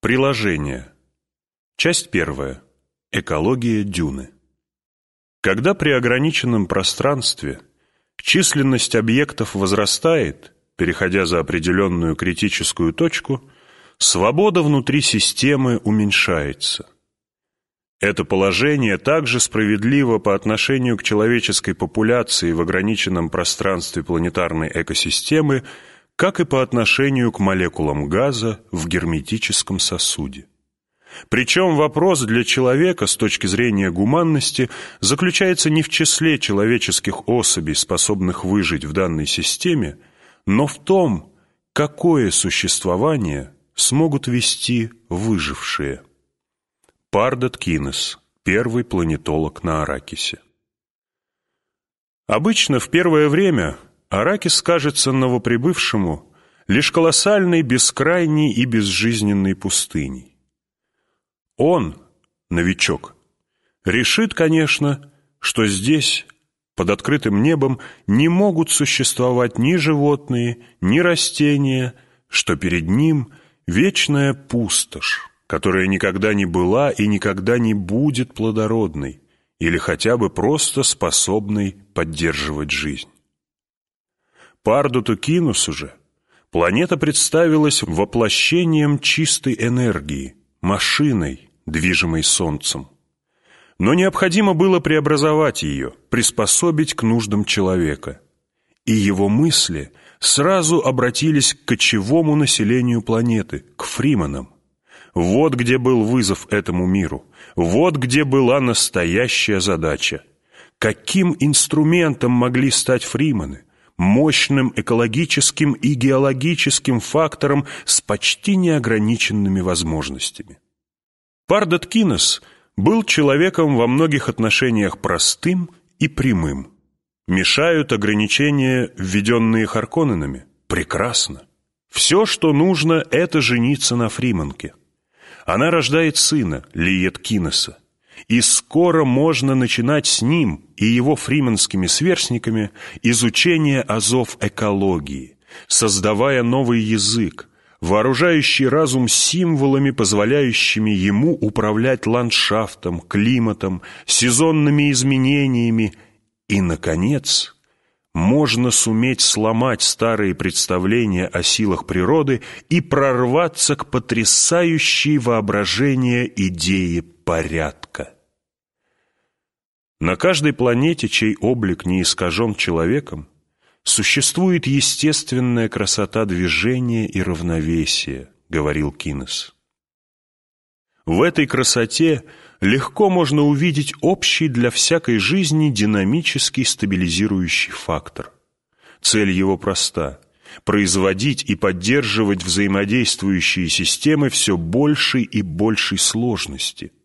Приложение. Часть первая. Экология дюны. Когда при ограниченном пространстве численность объектов возрастает, переходя за определенную критическую точку, свобода внутри системы уменьшается. Это положение также справедливо по отношению к человеческой популяции в ограниченном пространстве планетарной экосистемы – как и по отношению к молекулам газа в герметическом сосуде. Причем вопрос для человека с точки зрения гуманности заключается не в числе человеческих особей, способных выжить в данной системе, но в том, какое существование смогут вести выжившие. Пардот Кинес, первый планетолог на Аракисе. Обычно в первое время Аракис кажется новоприбывшему лишь колоссальной, бескрайней и безжизненной пустыней. Он, новичок, решит, конечно, что здесь, под открытым небом, не могут существовать ни животные, ни растения, что перед ним вечная пустошь, которая никогда не была и никогда не будет плодородной или хотя бы просто способной поддерживать жизнь. Пардуту Кинусу же планета представилась воплощением чистой энергии, машиной, движимой Солнцем. Но необходимо было преобразовать ее, приспособить к нуждам человека. И его мысли сразу обратились к кочевому населению планеты, к фриманам. Вот где был вызов этому миру, вот где была настоящая задача. Каким инструментом могли стать фриманы? Мощным экологическим и геологическим фактором с почти неограниченными возможностями. Пардот Кинес был человеком во многих отношениях простым и прямым. Мешают ограничения, введенные Харконненами? Прекрасно. Все, что нужно, это жениться на Фриманке. Она рождает сына, Лиет Кинеса и скоро можно начинать с ним и его фрименскими сверстниками изучение азов экологии, создавая новый язык, вооружающий разум символами, позволяющими ему управлять ландшафтом, климатом, сезонными изменениями и, наконец, можно суметь сломать старые представления о силах природы и прорваться к потрясающей воображение идее порядка. На каждой планете, чей облик не искажен человеком, существует естественная красота движения и равновесия, говорил Кинес. В этой красоте легко можно увидеть общий для всякой жизни динамический стабилизирующий фактор. Цель его проста – производить и поддерживать взаимодействующие системы все большей и большей сложности –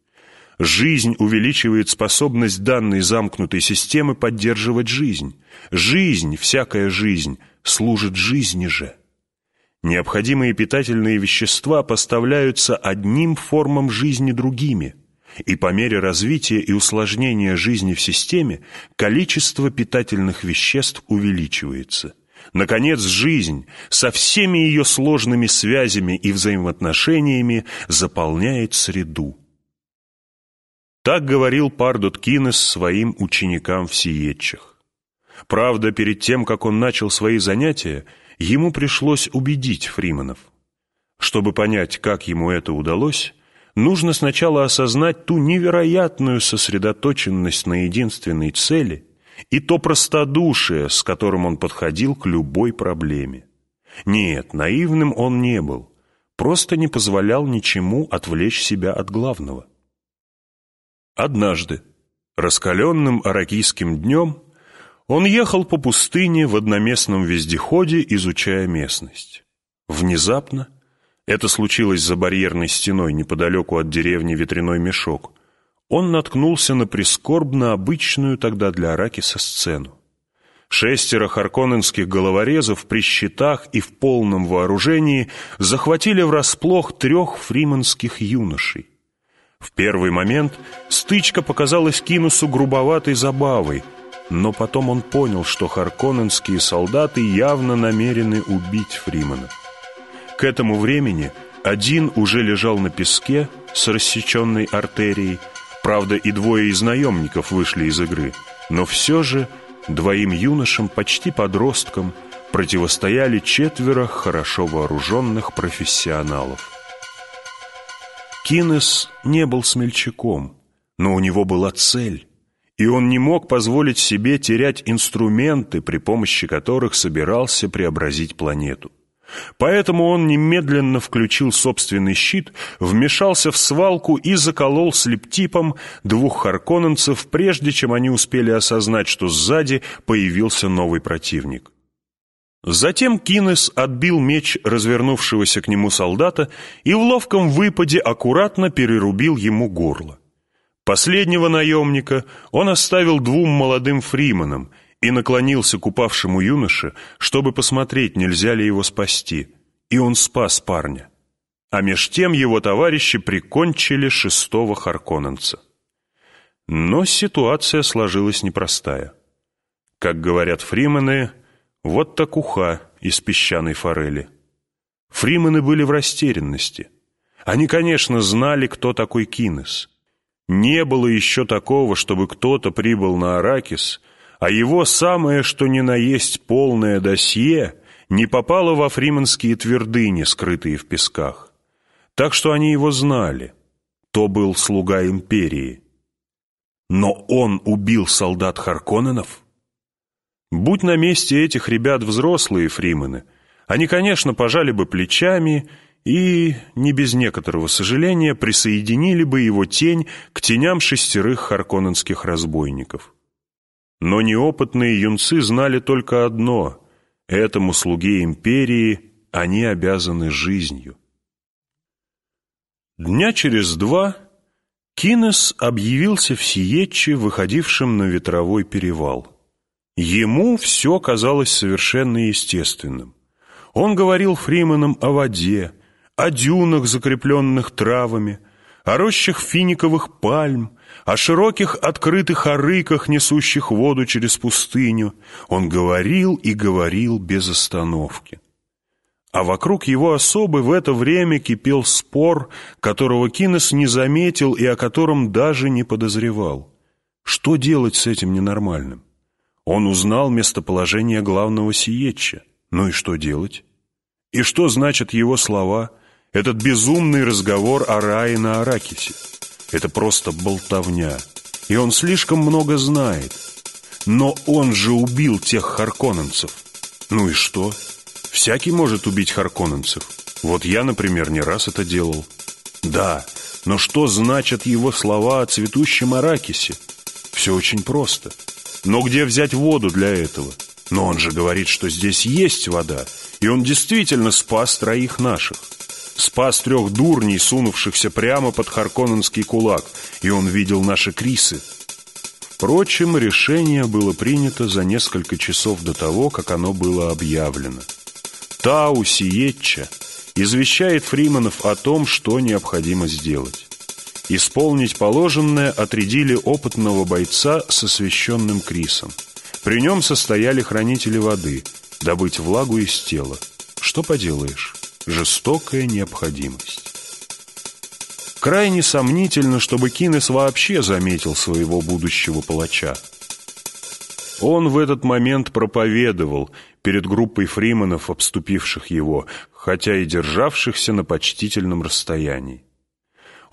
Жизнь увеличивает способность данной замкнутой системы поддерживать жизнь. Жизнь, всякая жизнь, служит жизни же. Необходимые питательные вещества поставляются одним формам жизни другими, и по мере развития и усложнения жизни в системе количество питательных веществ увеличивается. Наконец, жизнь со всеми ее сложными связями и взаимоотношениями заполняет среду. Так говорил Пардот Кинес своим ученикам в Сиетчах. Правда, перед тем, как он начал свои занятия, ему пришлось убедить фриманов. Чтобы понять, как ему это удалось, нужно сначала осознать ту невероятную сосредоточенность на единственной цели и то простодушие, с которым он подходил к любой проблеме. Нет, наивным он не был, просто не позволял ничему отвлечь себя от главного. Однажды, раскаленным аракийским днем, он ехал по пустыне в одноместном вездеходе, изучая местность. Внезапно, это случилось за барьерной стеной неподалеку от деревни Ветряной Мешок, он наткнулся на прискорбно обычную тогда для Аракиса сцену. Шестеро харконненских головорезов при щитах и в полном вооружении захватили врасплох трех фриманских юношей. В первый момент стычка показалась Кинусу грубоватой забавой, но потом он понял, что харконненские солдаты явно намерены убить Фримана. К этому времени Один уже лежал на песке с рассеченной артерией, правда, и двое из наемников вышли из игры, но все же двоим юношам, почти подросткам, противостояли четверо хорошо вооруженных профессионалов. Кинес не был смельчаком, но у него была цель, и он не мог позволить себе терять инструменты, при помощи которых собирался преобразить планету. Поэтому он немедленно включил собственный щит, вмешался в свалку и заколол слептипом двух харконненцев, прежде чем они успели осознать, что сзади появился новый противник. Затем Кинес отбил меч развернувшегося к нему солдата и в ловком выпаде аккуратно перерубил ему горло. Последнего наемника он оставил двум молодым фриманам и наклонился к упавшему юноше, чтобы посмотреть, нельзя ли его спасти. И он спас парня. А меж тем его товарищи прикончили шестого харконненца. Но ситуация сложилась непростая. Как говорят фримены, вот так уха из песчаной форели. Фримены были в растерянности. Они, конечно, знали, кто такой Кинес. Не было еще такого, чтобы кто-то прибыл на Аракис — а его самое что ни на есть полное досье не попало во фриманские твердыни, скрытые в песках. Так что они его знали. То был слуга империи. Но он убил солдат Харконненов? Будь на месте этих ребят взрослые фримены, они, конечно, пожали бы плечами и, не без некоторого сожаления, присоединили бы его тень к теням шестерых харконненских разбойников. Но неопытные юнцы знали только одно — этому слуге империи они обязаны жизнью. Дня через два Кинес объявился в Сиетче, выходившем на ветровой перевал. Ему все казалось совершенно естественным. Он говорил Фриманам о воде, о дюнах, закрепленных травами, о рощах финиковых пальм, о широких открытых арыках, несущих воду через пустыню. Он говорил и говорил без остановки. А вокруг его особы в это время кипел спор, которого Кинес не заметил и о котором даже не подозревал. Что делать с этим ненормальным? Он узнал местоположение главного сиетча. Ну и что делать? И что значат его слова, этот безумный разговор о рае на Аракисе? Это просто болтовня. И он слишком много знает. Но он же убил тех харконненцев. Ну и что? Всякий может убить харконненцев. Вот я, например, не раз это делал. Да, но что значат его слова о цветущем Аракисе? Все очень просто. Но где взять воду для этого? Но он же говорит, что здесь есть вода, и он действительно спас троих наших спас трех дурней, сунувшихся прямо под Харконненский кулак, и он видел наши крисы. Впрочем, решение было принято за несколько часов до того, как оно было объявлено. Тау Сиетча извещает Фриманов о том, что необходимо сделать. Исполнить положенное отрядили опытного бойца с освященным крисом. При нем состояли хранители воды, добыть влагу из тела. Что поделаешь? жестокая необходимость. Крайне сомнительно, чтобы Кинес вообще заметил своего будущего палача. Он в этот момент проповедовал перед группой фриманов, обступивших его, хотя и державшихся на почтительном расстоянии.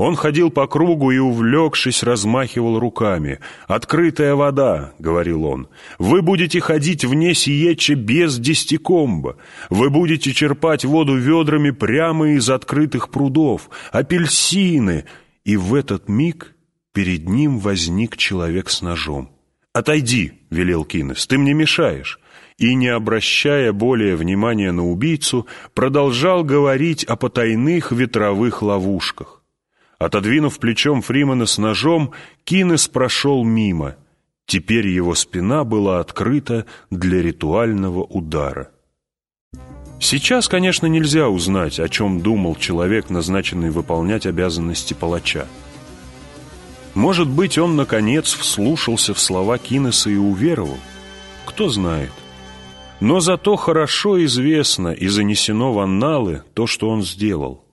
Он ходил по кругу и, увлекшись, размахивал руками. «Открытая вода», — говорил он, — «вы будете ходить вне сиеча без десятикомба. Вы будете черпать воду ведрами прямо из открытых прудов. Апельсины!» И в этот миг перед ним возник человек с ножом. «Отойди», — велел Кинес, — «ты мне мешаешь» и, не обращая более внимания на убийцу, продолжал говорить о потайных ветровых ловушках. Отодвинув плечом Фримана с ножом, Кинес прошел мимо. Теперь его спина была открыта для ритуального удара. Сейчас, конечно, нельзя узнать, о чем думал человек, назначенный выполнять обязанности палача. Может быть, он, наконец, вслушался в слова Кинеса и уверовал? Кто знает. Но зато хорошо известно и занесено в анналы то, что он сделал.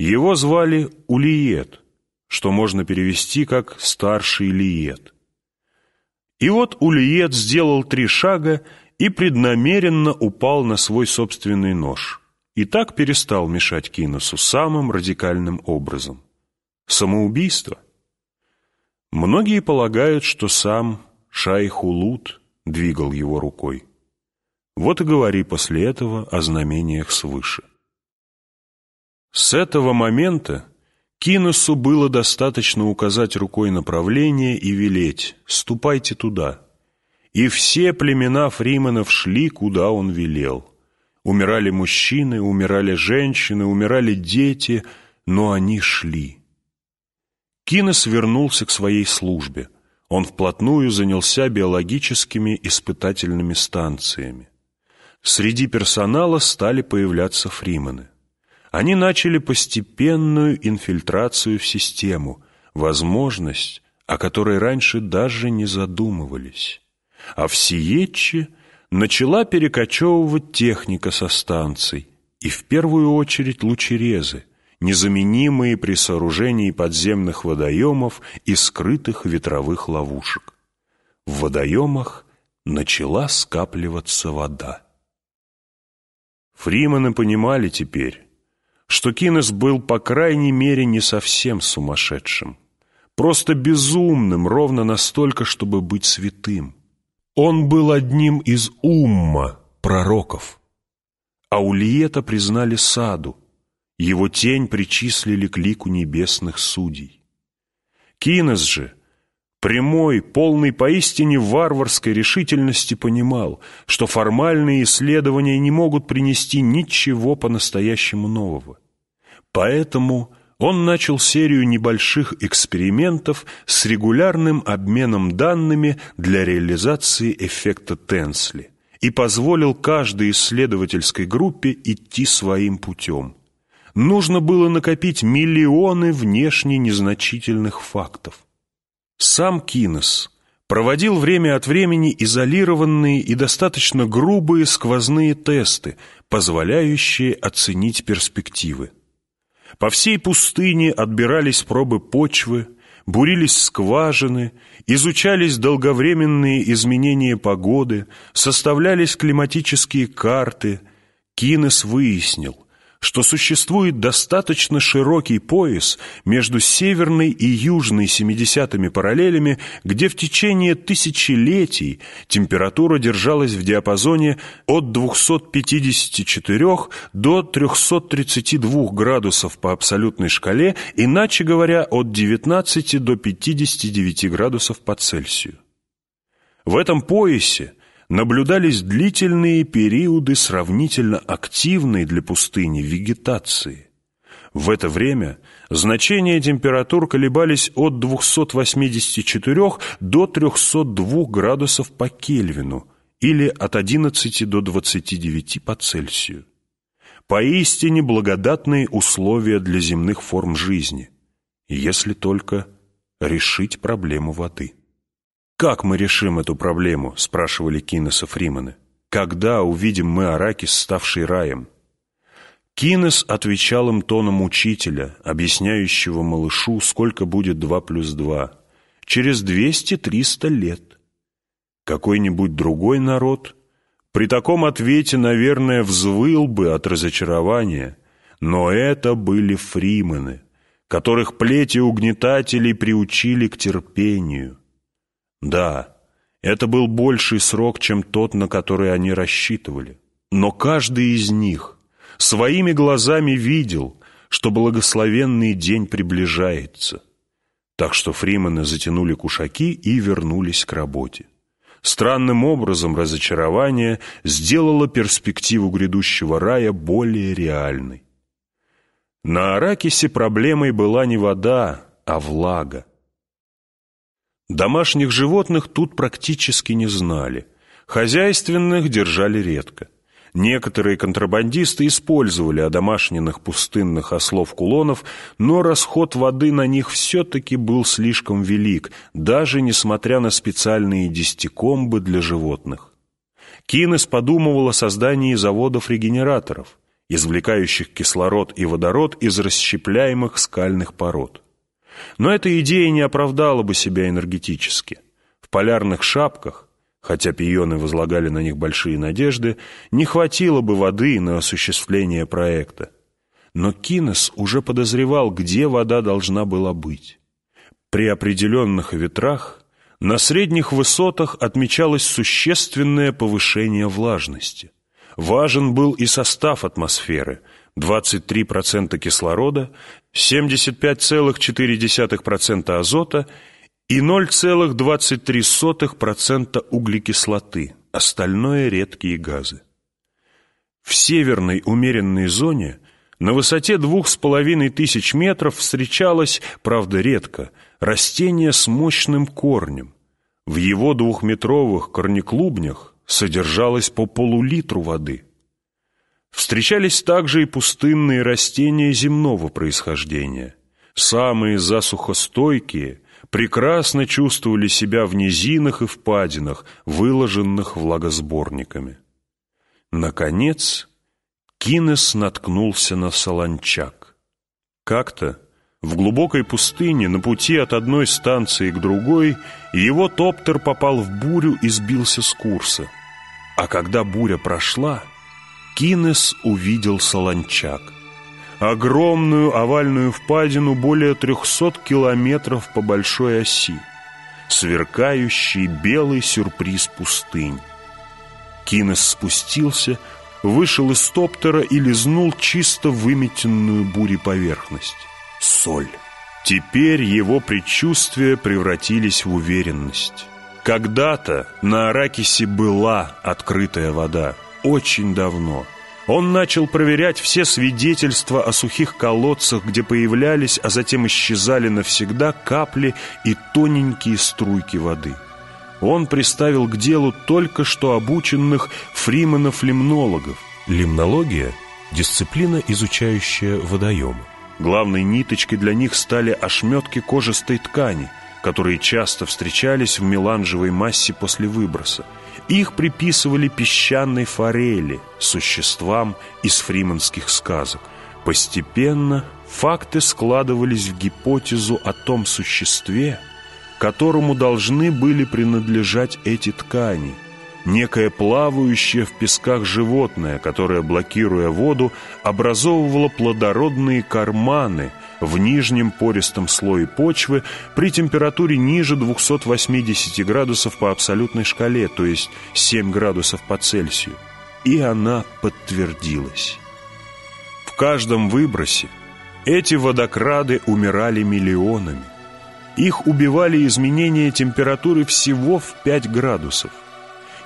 Его звали Улиет, что можно перевести как «старший Лиет». И вот Улиет сделал три шага и преднамеренно упал на свой собственный нож. И так перестал мешать Киносу самым радикальным образом. Самоубийство? Многие полагают, что сам Шайхулут двигал его рукой. Вот и говори после этого о знамениях свыше. С этого момента Киносу было достаточно указать рукой направление и велеть «ступайте туда». И все племена фриманов шли, куда он велел. Умирали мужчины, умирали женщины, умирали дети, но они шли. Кинес вернулся к своей службе. Он вплотную занялся биологическими испытательными станциями. Среди персонала стали появляться фримены. Они начали постепенную инфильтрацию в систему, возможность, о которой раньше даже не задумывались. А в Сиетче начала перекочевывать техника со станций, и в первую очередь лучерезы, незаменимые при сооружении подземных водоемов и скрытых ветровых ловушек. В водоемах начала скапливаться вода. Фримены понимали теперь, что Кинес был, по крайней мере, не совсем сумасшедшим, просто безумным ровно настолько, чтобы быть святым. Он был одним из умма пророков. А Ульета признали саду, его тень причислили к лику небесных судей. Кинес же, прямой, полный поистине варварской решительности, понимал, что формальные исследования не могут принести ничего по-настоящему нового. Поэтому он начал серию небольших экспериментов с регулярным обменом данными для реализации эффекта Тенсли и позволил каждой исследовательской группе идти своим путем. Нужно было накопить миллионы внешне незначительных фактов. Сам Кинес проводил время от времени изолированные и достаточно грубые сквозные тесты, позволяющие оценить перспективы. По всей пустыне отбирались пробы почвы, бурились скважины, изучались долговременные изменения погоды, составлялись климатические карты. Кинес выяснил, что существует достаточно широкий пояс между северной и южной 70-ми параллелями, где в течение тысячелетий температура держалась в диапазоне от 254 до 332 градусов по абсолютной шкале, иначе говоря, от 19 до 59 градусов по Цельсию. В этом поясе наблюдались длительные периоды сравнительно активной для пустыни вегетации. В это время значения температур колебались от 284 до 302 градусов по Кельвину или от 11 до 29 по Цельсию. Поистине благодатные условия для земных форм жизни, если только решить проблему воды. «Как мы решим эту проблему?» — спрашивали Кинеса Фриманы. «Когда увидим мы Аракис, ставший раем?» Кинес отвечал им тоном учителя, объясняющего малышу, сколько будет два плюс два. Через двести-триста лет. Какой-нибудь другой народ при таком ответе, наверное, взвыл бы от разочарования, но это были фримены, которых плети угнетателей приучили к терпению. Да, это был больший срок, чем тот, на который они рассчитывали. Но каждый из них своими глазами видел, что благословенный день приближается. Так что фримены затянули кушаки и вернулись к работе. Странным образом разочарование сделало перспективу грядущего рая более реальной. На Аракисе проблемой была не вода, а влага. Домашних животных тут практически не знали. Хозяйственных держали редко. Некоторые контрабандисты использовали одомашненных пустынных ослов-кулонов, но расход воды на них все-таки был слишком велик, даже несмотря на специальные десятикомбы для животных. Кинес подумывал о создании заводов-регенераторов, извлекающих кислород и водород из расщепляемых скальных пород. Но эта идея не оправдала бы себя энергетически. В полярных шапках, хотя пионы возлагали на них большие надежды, не хватило бы воды на осуществление проекта. Но Кинес уже подозревал, где вода должна была быть. При определенных ветрах на средних высотах отмечалось существенное повышение влажности. Важен был и состав атмосферы – 23% кислорода, 75,4% азота и 0,23% углекислоты, остальное – редкие газы. В северной умеренной зоне на высоте двух с половиной тысяч метров встречалось, правда редко, растение с мощным корнем. В его двухметровых корнеклубнях содержалось по полулитру воды. Встречались также и пустынные растения земного происхождения. Самые засухостойкие прекрасно чувствовали себя в низинах и впадинах, выложенных влагосборниками. Наконец, Кинес наткнулся на солончак. Как-то в глубокой пустыне на пути от одной станции к другой его топтер попал в бурю и сбился с курса. А когда буря прошла, Кинес увидел солончак. Огромную овальную впадину более трехсот километров по большой оси. Сверкающий белый сюрприз пустынь. Кинес спустился, вышел из топтера и лизнул чисто выметенную бурей поверхность. Соль. Теперь его предчувствия превратились в уверенность. Когда-то на Аракисе была открытая вода, очень давно. Он начал проверять все свидетельства о сухих колодцах, где появлялись, а затем исчезали навсегда капли и тоненькие струйки воды. Он приставил к делу только что обученных фриманов-лимнологов. Лимнология – дисциплина, изучающая водоемы. Главной ниточкой для них стали ошметки кожистой ткани, которые часто встречались в меланжевой массе после выброса. Их приписывали песчаной форели, существам из фриманских сказок. Постепенно факты складывались в гипотезу о том существе, которому должны были принадлежать эти ткани, некое плавающее в песках животное, которое, блокируя воду, образовывало плодородные карманы в нижнем пористом слое почвы при температуре ниже 280 градусов по абсолютной шкале, то есть 7 градусов по Цельсию. И она подтвердилась. В каждом выбросе эти водокрады умирали миллионами. Их убивали изменения температуры всего в 5 градусов.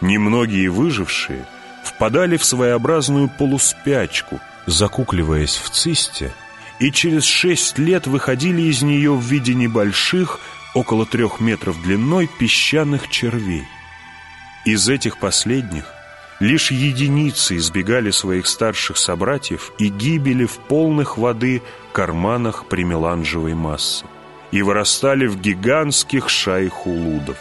Немногие выжившие впадали в своеобразную полуспячку, закукливаясь в цисте, и через 6 лет выходили из нее в виде небольших, около трех метров длиной, песчаных червей. Из этих последних лишь единицы избегали своих старших собратьев и гибели в полных воды карманах примеланжевой массы и вырастали в гигантских шайхулудов.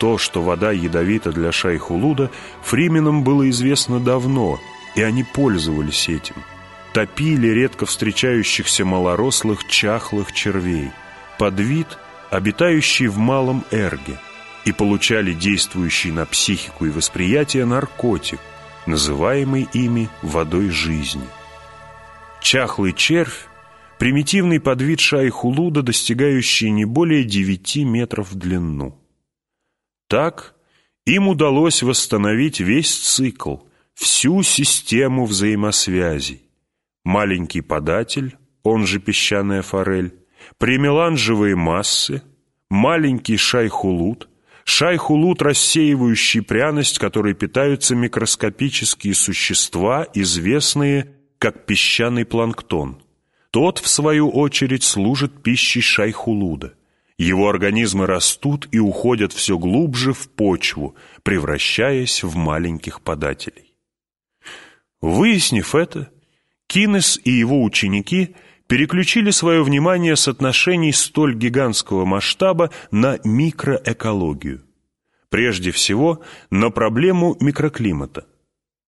То, что вода ядовита для шайхулуда, фрименам было известно давно, и они пользовались этим. Топили редко встречающихся малорослых чахлых червей, под вид, обитающий в малом эрге, и получали действующий на психику и восприятие наркотик, называемый ими водой жизни. Чахлый червь примитивный подвид шайхулуда, достигающий не более 9 метров в длину. Так им удалось восстановить весь цикл, всю систему взаимосвязей. Маленький податель, он же песчаная форель, премеланжевые массы, маленький шайхулут, шайхулут, рассеивающий пряность, которой питаются микроскопические существа, известные как песчаный планктон – тот, в свою очередь, служит пищей шайхулуда. Его организмы растут и уходят все глубже в почву, превращаясь в маленьких подателей. Выяснив это, Кинес и его ученики переключили свое внимание с отношений столь гигантского масштаба на микроэкологию. Прежде всего, на проблему микроклимата.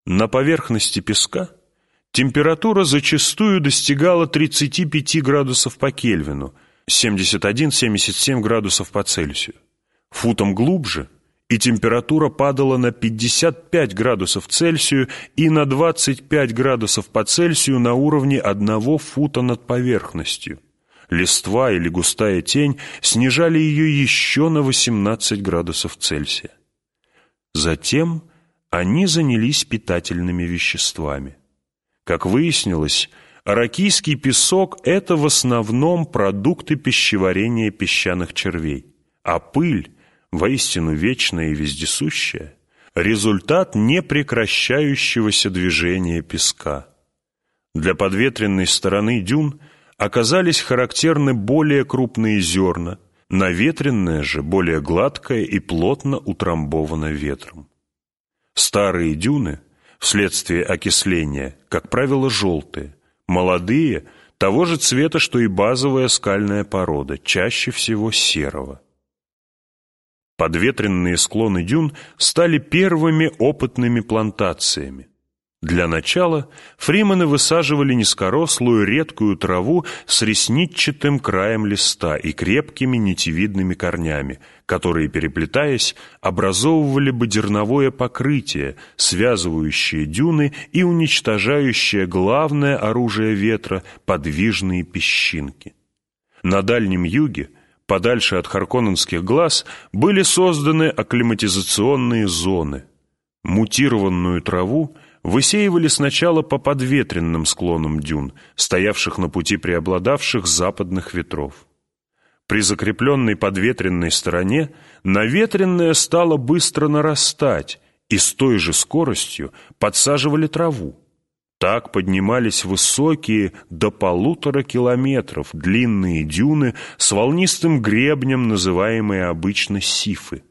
На поверхности песка – температура зачастую достигала 35 градусов по Кельвину, 71-77 градусов по Цельсию. Футом глубже – и температура падала на 55 градусов Цельсию и на 25 градусов по Цельсию на уровне одного фута над поверхностью. Листва или густая тень снижали ее еще на 18 градусов Цельсия. Затем они занялись питательными веществами. Как выяснилось, аракийский песок – это в основном продукты пищеварения песчаных червей, а пыль – воистину вечное и вездесущее, результат непрекращающегося движения песка. Для подветренной стороны дюн оказались характерны более крупные зерна, наветренное же более гладкое и плотно утрамбовано ветром. Старые дюны, вследствие окисления, как правило, желтые, молодые – того же цвета, что и базовая скальная порода, чаще всего серого. Подветренные склоны дюн стали первыми опытными плантациями. Для начала фримены высаживали низкорослую редкую траву с ресничатым краем листа и крепкими нитевидными корнями, которые, переплетаясь, образовывали бы дерновое покрытие, связывающее дюны и уничтожающее главное оружие ветра – подвижные песчинки. На Дальнем Юге – подальше от харконненских глаз, были созданы акклиматизационные зоны. Мутированную траву высеивали сначала по подветренным склонам дюн, стоявших на пути преобладавших западных ветров. При закрепленной подветренной стороне наветренная стала быстро нарастать, и с той же скоростью подсаживали траву. Так поднимались высокие до полутора километров длинные дюны с волнистым гребнем, называемые обычно сифы.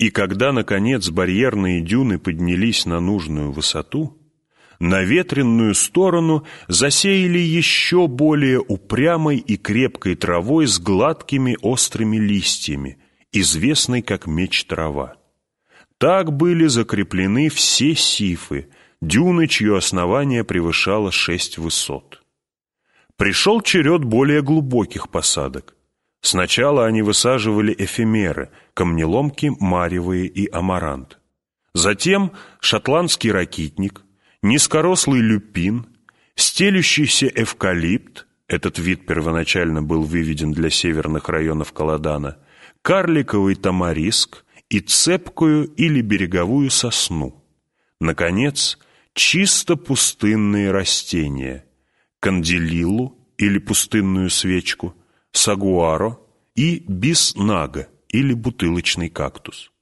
И когда, наконец, барьерные дюны поднялись на нужную высоту, на ветренную сторону засеяли еще более упрямой и крепкой травой с гладкими острыми листьями, известной как меч-трава. Так были закреплены все сифы – дюны, чье основание превышало шесть высот. Пришел черед более глубоких посадок. Сначала они высаживали эфемеры, камнеломки, маревые и амарант. Затем шотландский ракитник, низкорослый люпин, стелющийся эвкалипт, этот вид первоначально был выведен для северных районов Каладана, карликовый тамариск и цепкую или береговую сосну. Наконец, чисто пустынные растения – канделилу или пустынную свечку, сагуаро и биснага или бутылочный кактус.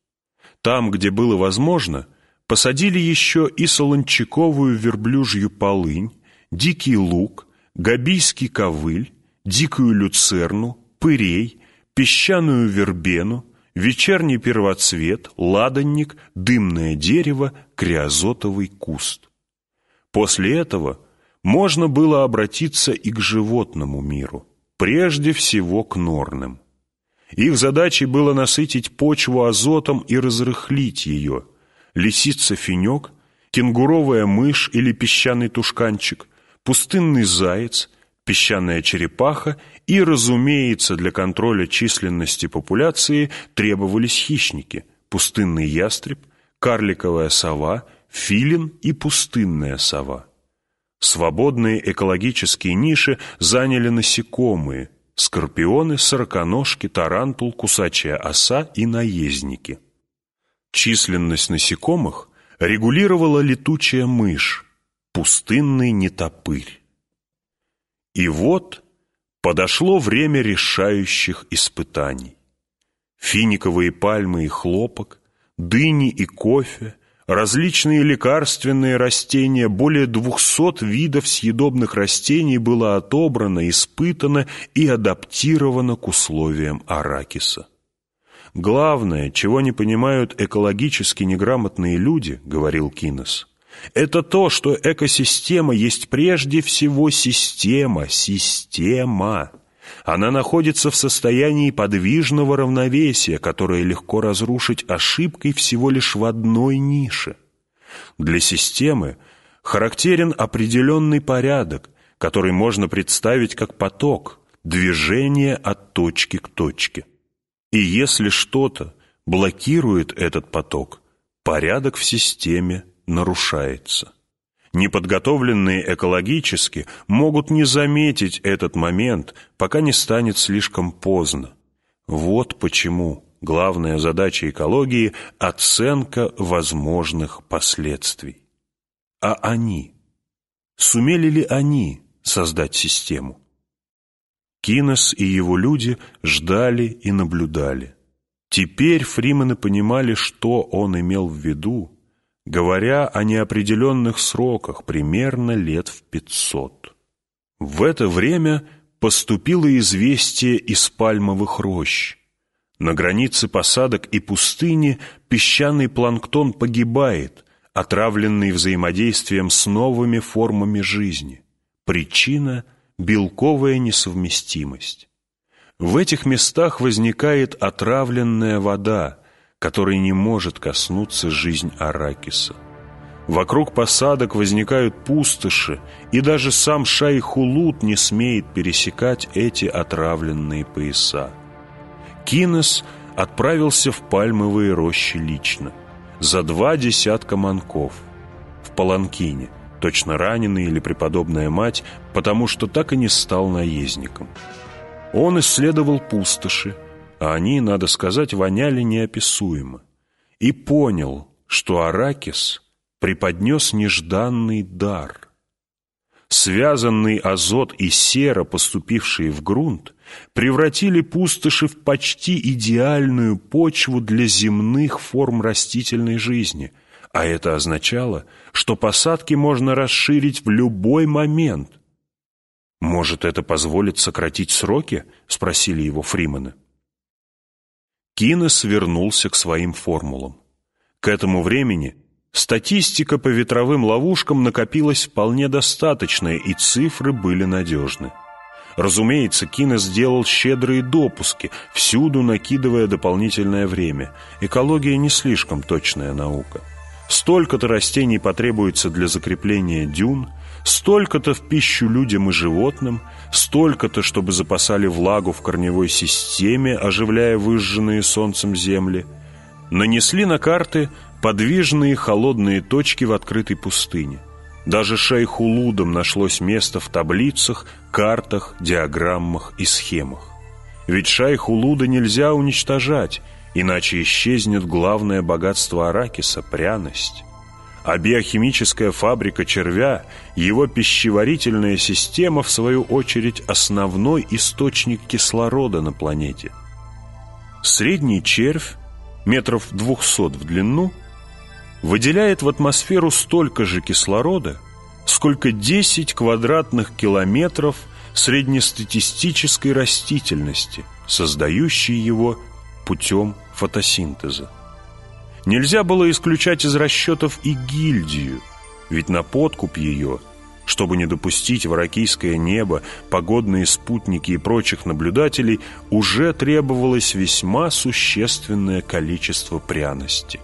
Там, где было возможно, посадили еще и солончаковую верблюжью полынь, дикий лук, габийский ковыль, дикую люцерну, пырей, песчаную вербену, вечерний первоцвет, ладанник, дымное дерево, криозотовый куст. После этого можно было обратиться и к животному миру, прежде всего к норным. Их задачей было насытить почву азотом и разрыхлить ее. Лисица-финек, кенгуровая мышь или песчаный тушканчик, пустынный заяц, песчаная черепаха и, разумеется, для контроля численности популяции требовались хищники, пустынный ястреб, карликовая сова, филин и пустынная сова. Свободные экологические ниши заняли насекомые, скорпионы, сороконожки, тарантул, кусачая оса и наездники. Численность насекомых регулировала летучая мышь, пустынный нетопырь. И вот подошло время решающих испытаний. Финиковые пальмы и хлопок, дыни и кофе, различные лекарственные растения, более двухсот видов съедобных растений было отобрано, испытано и адаптировано к условиям аракиса. Главное, чего не понимают экологически неграмотные люди, говорил Кинес, это то, что экосистема есть прежде всего система, система. Она находится в состоянии подвижного равновесия, которое легко разрушить ошибкой всего лишь в одной нише. Для системы характерен определенный порядок, который можно представить как поток, движение от точки к точке. И если что-то блокирует этот поток, порядок в системе нарушается. Неподготовленные экологически могут не заметить этот момент, пока не станет слишком поздно. Вот почему главная задача экологии – оценка возможных последствий. А они? Сумели ли они создать систему? Кинес и его люди ждали и наблюдали. Теперь фримены понимали, что он имел в виду, говоря о неопределенных сроках, примерно лет в пятьсот. В это время поступило известие из пальмовых рощ. На границе посадок и пустыни песчаный планктон погибает, отравленный взаимодействием с новыми формами жизни. Причина – белковая несовместимость. В этих местах возникает отравленная вода, которой не может коснуться жизнь Аракиса. Вокруг посадок возникают пустоши, и даже сам Шайхулут не смеет пересекать эти отравленные пояса. Кинес отправился в пальмовые рощи лично, за два десятка манков, в Паланкине, точно раненый или преподобная мать, потому что так и не стал наездником. Он исследовал пустоши, а они, надо сказать, воняли неописуемо, и понял, что Аракис — преподнес нежданный дар. Связанный азот и сера, поступившие в грунт, превратили пустоши в почти идеальную почву для земных форм растительной жизни, а это означало, что посадки можно расширить в любой момент. «Может, это позволит сократить сроки?» — спросили его Фримены. Кинес вернулся к своим формулам. К этому времени Статистика по ветровым ловушкам накопилась вполне достаточная, и цифры были надежны. Разумеется, Кино сделал щедрые допуски, всюду накидывая дополнительное время. Экология не слишком точная наука. Столько-то растений потребуется для закрепления дюн, столько-то в пищу людям и животным, столько-то, чтобы запасали влагу в корневой системе, оживляя выжженные солнцем земли. Нанесли на карты подвижные холодные точки в открытой пустыне. Даже шейху Лудам нашлось место в таблицах, картах, диаграммах и схемах. Ведь шайху Луда нельзя уничтожать, иначе исчезнет главное богатство Аракиса – пряность. А биохимическая фабрика червя, его пищеварительная система, в свою очередь, основной источник кислорода на планете. Средний червь, метров двухсот в длину – выделяет в атмосферу столько же кислорода, сколько 10 квадратных километров среднестатистической растительности, создающей его путем фотосинтеза. Нельзя было исключать из расчетов и гильдию, ведь на подкуп ее, чтобы не допустить в аракийское небо погодные спутники и прочих наблюдателей, уже требовалось весьма существенное количество пряности.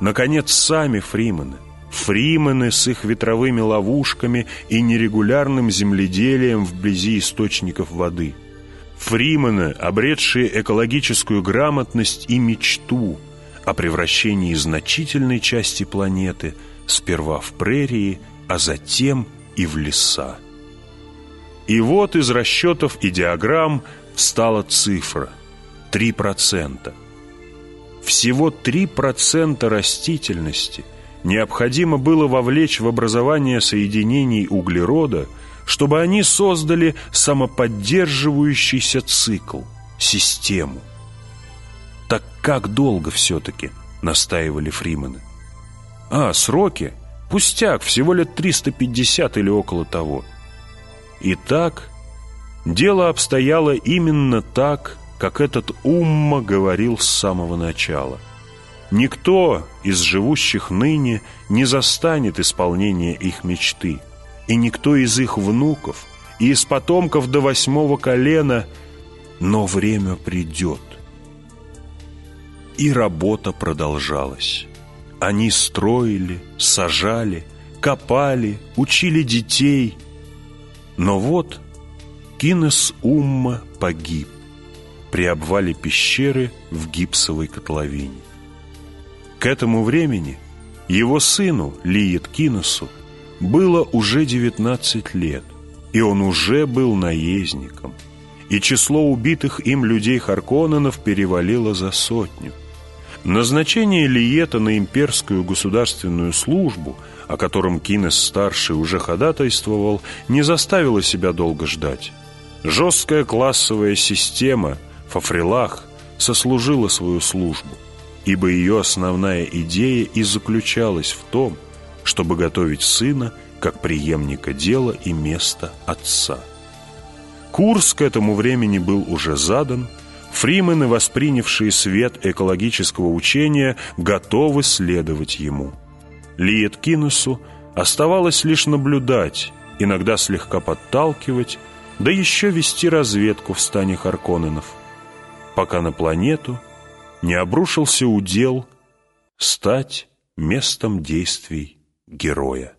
Наконец, сами фримены. Фримены с их ветровыми ловушками и нерегулярным земледелием вблизи источников воды. Фримены, обретшие экологическую грамотность и мечту о превращении значительной части планеты сперва в прерии, а затем и в леса. И вот из расчетов и диаграмм встала цифра – 3% всего 3% растительности необходимо было вовлечь в образование соединений углерода, чтобы они создали самоподдерживающийся цикл, систему. Так как долго все-таки, настаивали фримены. А, сроки? Пустяк, всего лет 350 или около того. Итак, дело обстояло именно так, как этот Умма говорил с самого начала. Никто из живущих ныне не застанет исполнения их мечты, и никто из их внуков и из потомков до восьмого колена, но время придет. И работа продолжалась. Они строили, сажали, копали, учили детей. Но вот Кинес Умма погиб при обвале пещеры в гипсовой котловине. К этому времени его сыну, Лиет Кинесу, было уже 19 лет, и он уже был наездником, и число убитых им людей Харконненов перевалило за сотню. Назначение Лиета на имперскую государственную службу, о котором Кинес-старший уже ходатайствовал, не заставило себя долго ждать. Жесткая классовая система Фафрилах сослужила свою службу, ибо ее основная идея и заключалась в том, чтобы готовить сына как преемника дела и места отца. Курс к этому времени был уже задан, фримены, воспринявшие свет экологического учения, готовы следовать ему. Лиет Кинусу оставалось лишь наблюдать, иногда слегка подталкивать, да еще вести разведку в стане Харконненов, пока на планету не обрушился удел стать местом действий героя.